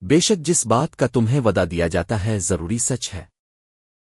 بے شک جس بات کا تمہیں ودا دیا جاتا ہے ضروری سچ ہے۔